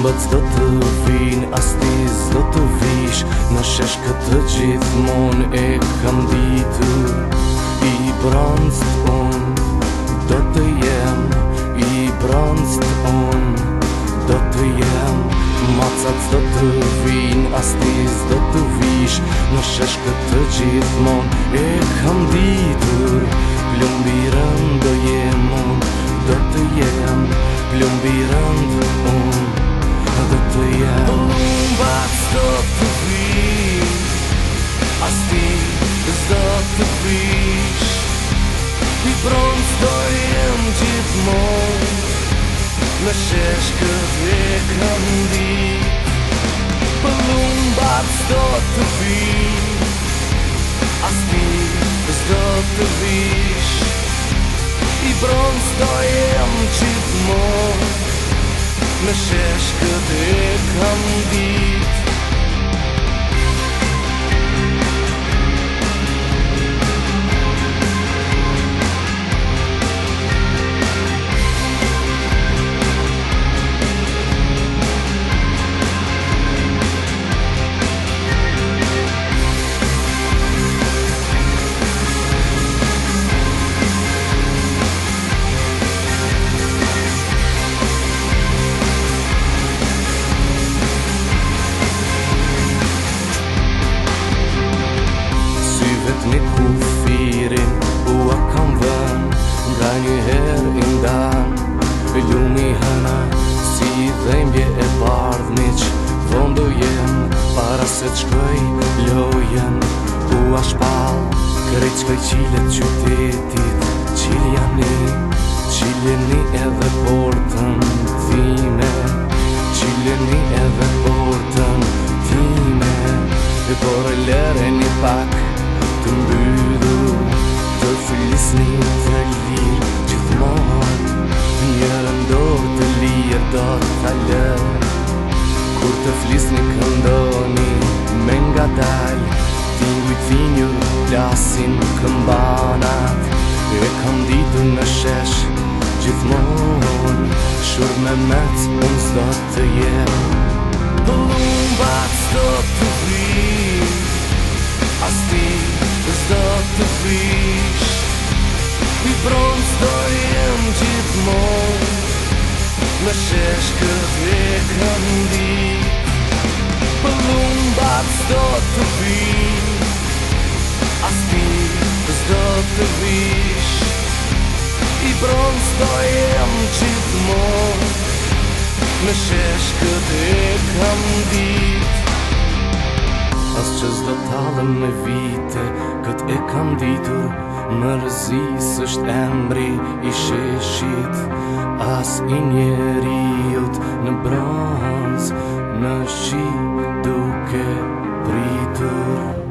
Mbëc dhe të vin, astiz dhe të vish Në shesh këtë gjithmon e kam ditë I branës të pun, dhe të jenë I branës të pun, dhe të jenë Mbëc dhe të vin, astiz dhe të vish Në shesh këtë gjithmon e kam ditë Plumbi rëndë dhe jenë Plumbi rëndë dhe jenë я Boombox the beach I speak is the beach И пром стоим дипмон На шешках веком дик Boombox the beach I speak is the beach И пром стоим дипмон На шешках Let me be një kufirin U a kam vën Nga një her i ndan ljumi hëna Si i e bardh miq Vëndu jen Para se të shkëj lojen jo U a shpal Krejt shkëj qilet qytetit Qil janë një një edhe portën Thime Qilin një edhe portën Thime por e lërë një pak të mbydhë Të flisni dhe li gjithmon Njërë ndohë të li e do të thalë Kur të flisni këndoni me nga dalë Ti ujtë vinju plasin këmbanat E kam ditu në shesh gjithmon Shur me metë unë sdo të jem Lumbat sdo të jem Gëshesh këtë e këndi Për mund bakës do të vi Aspi pës s'do të vish I bronz do jem qitë mor Në shesh këtë e kam dit As qës s'do të me vite Këtë e kam ditur Mërzis është emri i sheshit As i njeri në bronz Në shi duke pritur